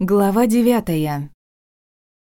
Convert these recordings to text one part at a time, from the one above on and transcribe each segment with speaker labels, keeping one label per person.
Speaker 1: Глава девятая.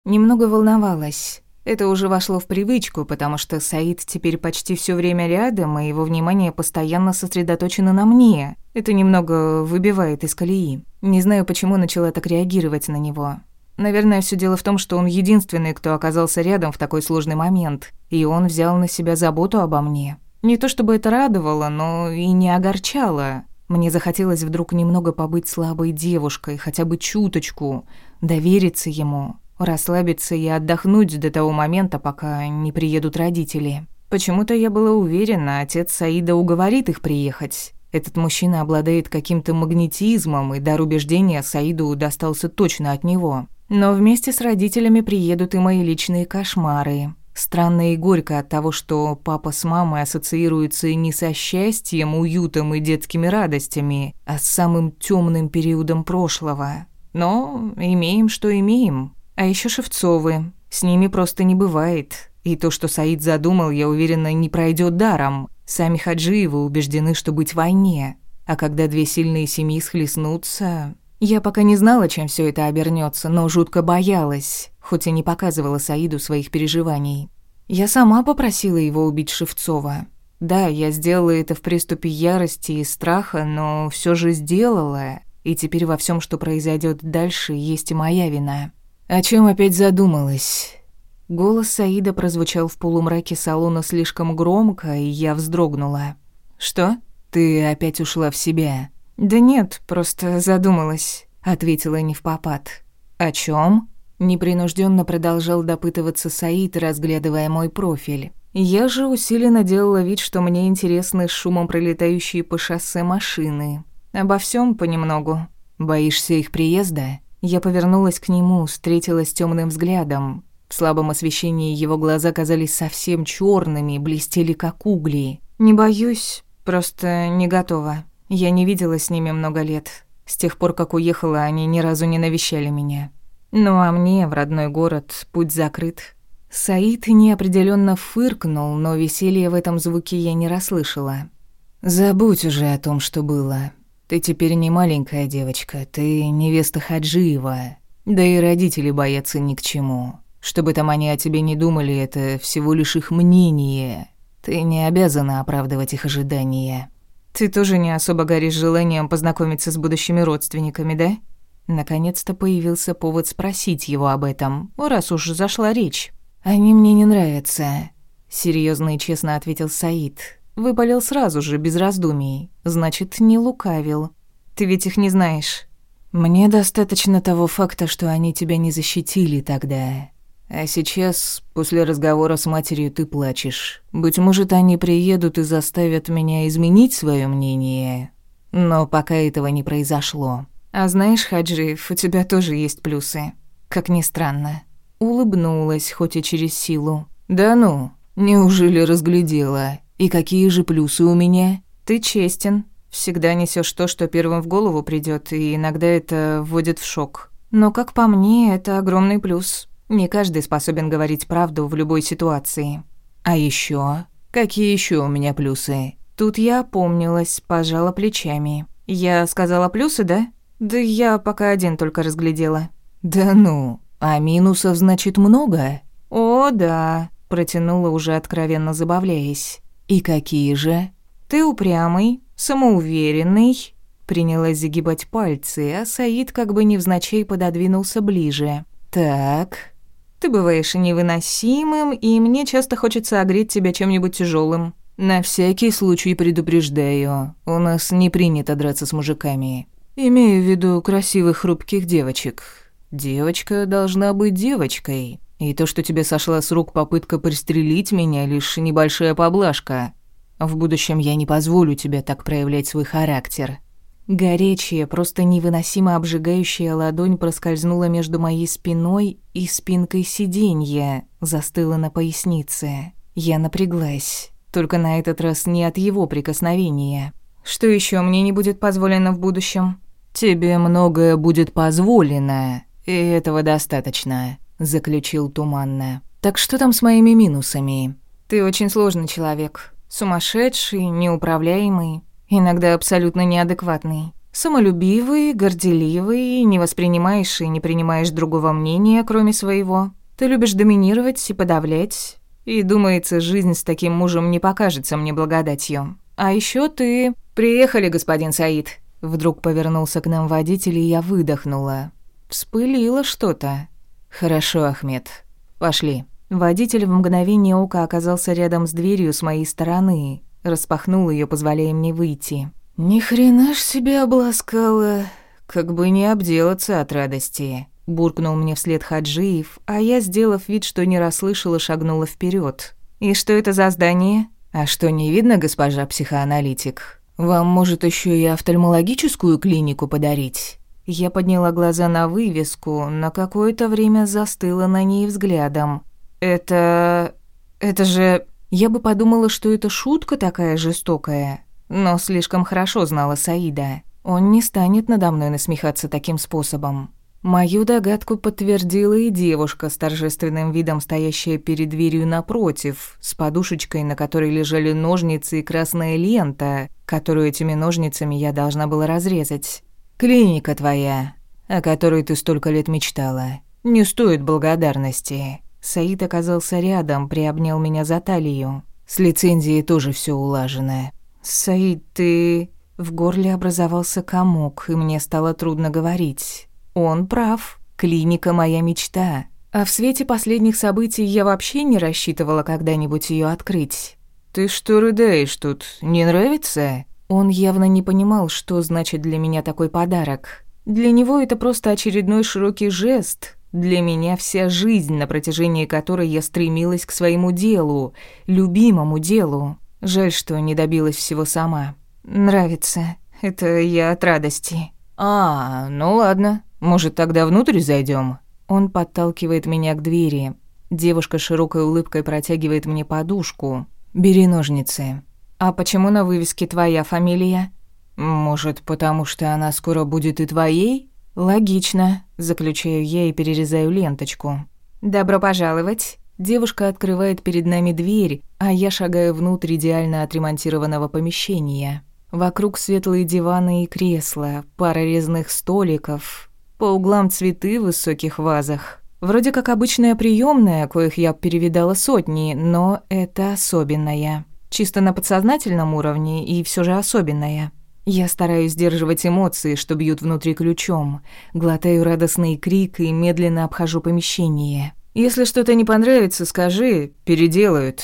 Speaker 1: Немного волновалась. Это уже вошло в привычку, потому что Саид теперь почти все время рядом, и его внимание постоянно сосредоточено на мне. Это немного выбивает из колеи. Не знаю, почему начала так реагировать на него. Наверное, все дело в том, что он единственный, кто оказался рядом в такой сложный момент, и он взял на себя заботу обо мне. Не то чтобы это радовало, но и не огорчало. Мне захотелось вдруг немного побыть слабой девушкой, хотя бы чуточку, довериться ему, расслабиться и отдохнуть до того момента, пока не приедут родители. Почему-то я была уверена, отец Саида уговорит их приехать. Этот мужчина обладает каким-то магнетизмом, и дар убеждения Саиду достался точно от него. Но вместе с родителями приедут и мои личные кошмары. Странно и горько от того, что папа с мамой ассоциируются не со счастьем, уютом и детскими радостями, а с самым темным периодом прошлого. Но имеем, что имеем. А еще Шевцовы. С ними просто не бывает. И то, что Саид задумал, я уверена, не пройдет даром. Сами Хаджиевы убеждены, что быть в войне. А когда две сильные семьи схлестнутся... Я пока не знала, чем все это обернется, но жутко боялась хоть и не показывала Саиду своих переживаний. Я сама попросила его убить Шевцова. Да, я сделала это в приступе ярости и страха, но все же сделала, и теперь во всем, что произойдет дальше, есть и моя вина. О чем опять задумалась? Голос Саида прозвучал в полумраке салона слишком громко, и я вздрогнула. «Что? Ты опять ушла в себя?» «Да нет, просто задумалась», — ответила не в попад. «О чем? Непринужденно продолжал допытываться Саид, разглядывая мой профиль. Я же усиленно делала вид, что мне интересны шумом пролетающие по шоссе машины. Обо всем понемногу. Боишься их приезда? Я повернулась к нему, встретилась темным взглядом. В слабом освещении его глаза казались совсем черными, блестели как угли. Не боюсь, просто не готова. Я не видела с ними много лет. С тех пор, как уехала, они ни разу не навещали меня. Ну а мне в родной город путь закрыт. Саид неопределенно фыркнул, но веселья в этом звуке я не расслышала. Забудь уже о том, что было. Ты теперь не маленькая девочка, ты невеста Хаджиева. Да и родители боятся ни к чему. Что бы там они о тебе не думали, это всего лишь их мнение. Ты не обязана оправдывать их ожидания. Ты тоже не особо горишь желанием познакомиться с будущими родственниками, да? Наконец-то появился повод спросить его об этом, раз уж зашла речь. «Они мне не нравятся», — серьезно и честно ответил Саид. Выпалил сразу же, без раздумий. Значит, не лукавил. «Ты ведь их не знаешь». «Мне достаточно того факта, что они тебя не защитили тогда. А сейчас, после разговора с матерью, ты плачешь. Быть может, они приедут и заставят меня изменить свое мнение. Но пока этого не произошло». А знаешь, Хаджиев, у тебя тоже есть плюсы. Как ни странно. Улыбнулась, хоть и через силу. Да ну, неужели разглядела? И какие же плюсы у меня? Ты честен. Всегда несешь то, что первым в голову придет, и иногда это вводит в шок. Но, как по мне, это огромный плюс. Не каждый способен говорить правду в любой ситуации. А еще, Какие еще у меня плюсы? Тут я опомнилась, пожала плечами. Я сказала плюсы, да? Да я пока один только разглядела. Да ну, а минусов значит много? О, да, протянула уже откровенно забавляясь. И какие же? Ты упрямый, самоуверенный. Принялась загибать пальцы, а Саид как бы невзначай пододвинулся ближе. Так, ты бываешь невыносимым, и мне часто хочется огреть тебя чем-нибудь тяжелым. На всякий случай предупреждаю, у нас не принято драться с мужиками. Имею в виду красивых хрупких девочек. Девочка должна быть девочкой. И то, что тебе сошла с рук попытка пристрелить меня, лишь небольшая поблажка. В будущем я не позволю тебе так проявлять свой характер. Горячая, просто невыносимо обжигающая ладонь проскользнула между моей спиной и спинкой сиденья, застыла на пояснице. Я напряглась, только на этот раз не от его прикосновения. Что еще мне не будет позволено в будущем? «Тебе многое будет позволено, и этого достаточно», — заключил туманно. «Так что там с моими минусами?» «Ты очень сложный человек. Сумасшедший, неуправляемый, иногда абсолютно неадекватный. Самолюбивый, горделивый, не воспринимаешь и не принимаешь другого мнения, кроме своего. Ты любишь доминировать и подавлять. И, думается, жизнь с таким мужем не покажется мне благодатью. А еще ты... Приехали, господин Саид. Вдруг повернулся к нам водитель, и я выдохнула. Вспылило что-то. Хорошо, Ахмед. Пошли. Водитель в мгновение ока оказался рядом с дверью с моей стороны. Распахнул ее, позволяя мне выйти. «Ни хрена ж себе обласкала, как бы не обделаться от радости», — буркнул мне вслед Хаджиев, а я, сделав вид, что не расслышала, шагнула вперед. «И что это за здание?» «А что, не видно, госпожа психоаналитик? Вам, может, еще и офтальмологическую клинику подарить?» Я подняла глаза на вывеску, на какое-то время застыла на ней взглядом. «Это... это же...» Я бы подумала, что это шутка такая жестокая, но слишком хорошо знала Саида. Он не станет надо мной насмехаться таким способом. Мою догадку подтвердила и девушка с торжественным видом, стоящая перед дверью напротив, с подушечкой, на которой лежали ножницы и красная лента, которую этими ножницами я должна была разрезать. «Клиника твоя, о которой ты столько лет мечтала, не стоит благодарности». Саид оказался рядом, приобнял меня за талию. С лицензией тоже все улажено. «Саид, ты...» В горле образовался комок, и мне стало трудно говорить. Он прав. Клиника — моя мечта. А в свете последних событий я вообще не рассчитывала когда-нибудь ее открыть. «Ты что рыдаешь тут? Не нравится?» Он явно не понимал, что значит для меня такой подарок. Для него это просто очередной широкий жест. Для меня вся жизнь, на протяжении которой я стремилась к своему делу, любимому делу. Жаль, что не добилась всего сама. Нравится. Это я от радости. А, ну ладно. Может, тогда внутрь зайдем? Он подталкивает меня к двери. Девушка широкой улыбкой протягивает мне подушку. Бери ножницы. А почему на вывеске твоя фамилия? Может, потому что она скоро будет и твоей? Логично, заключаю я и перерезаю ленточку. Добро пожаловать. Девушка открывает перед нами дверь, а я шагаю внутрь идеально отремонтированного помещения. Вокруг светлые диваны и кресла, пара резных столиков, по углам цветы в высоких вазах. Вроде как обычная приемная, коих я перевидала сотни, но это особенная. Чисто на подсознательном уровне и все же особенная. Я стараюсь сдерживать эмоции, что бьют внутри ключом, глотаю радостный крик и медленно обхожу помещение. Если что-то не понравится, скажи, переделают.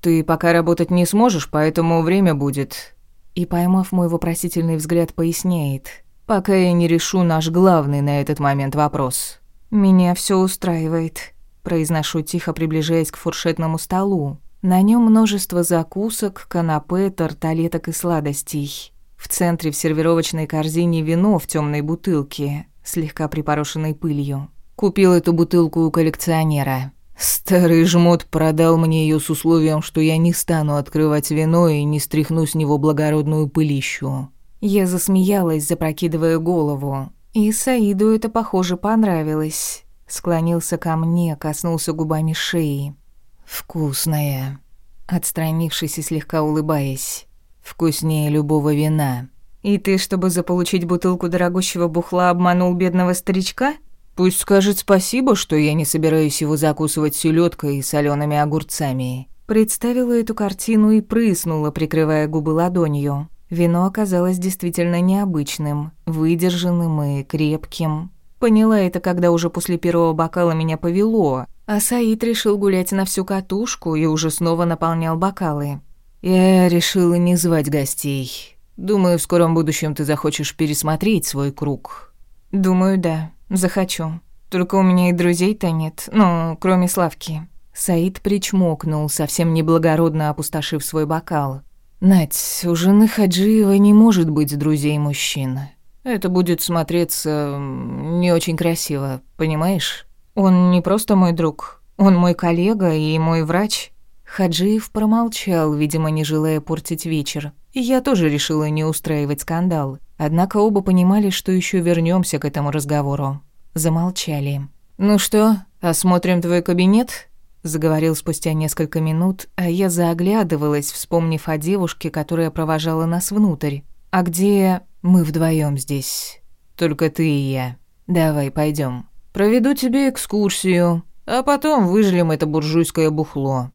Speaker 1: Ты пока работать не сможешь, поэтому время будет. И поймав мой вопросительный взгляд, поясняет: пока я не решу наш главный на этот момент вопрос. Меня все устраивает, произношу тихо, приближаясь к фуршетному столу. На нем множество закусок, канапе, тарталеток и сладостей. В центре в сервировочной корзине вино в темной бутылке, слегка припорошенной пылью. Купил эту бутылку у коллекционера. Старый жмот продал мне ее с условием, что я не стану открывать вино и не стряхну с него благородную пылищу. Я засмеялась, запрокидывая голову. И Саиду это, похоже, понравилось. Склонился ко мне, коснулся губами шеи. «Вкусная», отстранившись и слегка улыбаясь. «Вкуснее любого вина». «И ты, чтобы заполучить бутылку дорогущего бухла, обманул бедного старичка?» Пусть скажет спасибо, что я не собираюсь его закусывать селедкой и солеными огурцами. Представила эту картину и прыснула, прикрывая губы ладонью. Вино оказалось действительно необычным, выдержанным и крепким. Поняла это, когда уже после первого бокала меня повело, а Саид решил гулять на всю катушку и уже снова наполнял бокалы. Я решила не звать гостей. Думаю, в скором будущем ты захочешь пересмотреть свой круг. Думаю, да. Захочу. Только у меня и друзей-то нет, ну, кроме Славки». Саид причмокнул, совсем неблагородно опустошив свой бокал. «Нать, у жены Хаджиева не может быть друзей мужчин. Это будет смотреться не очень красиво, понимаешь? Он не просто мой друг, он мой коллега и мой врач». Хаджиев промолчал, видимо, не желая портить вечер. Я тоже решила не устраивать скандал. Однако оба понимали, что еще вернемся к этому разговору. Замолчали. «Ну что, осмотрим твой кабинет?» Заговорил спустя несколько минут, а я заоглядывалась, вспомнив о девушке, которая провожала нас внутрь. «А где...» Мы вдвоем здесь. Только ты и я. Давай, пойдем. Проведу тебе экскурсию, а потом выжлем это буржуйское бухло.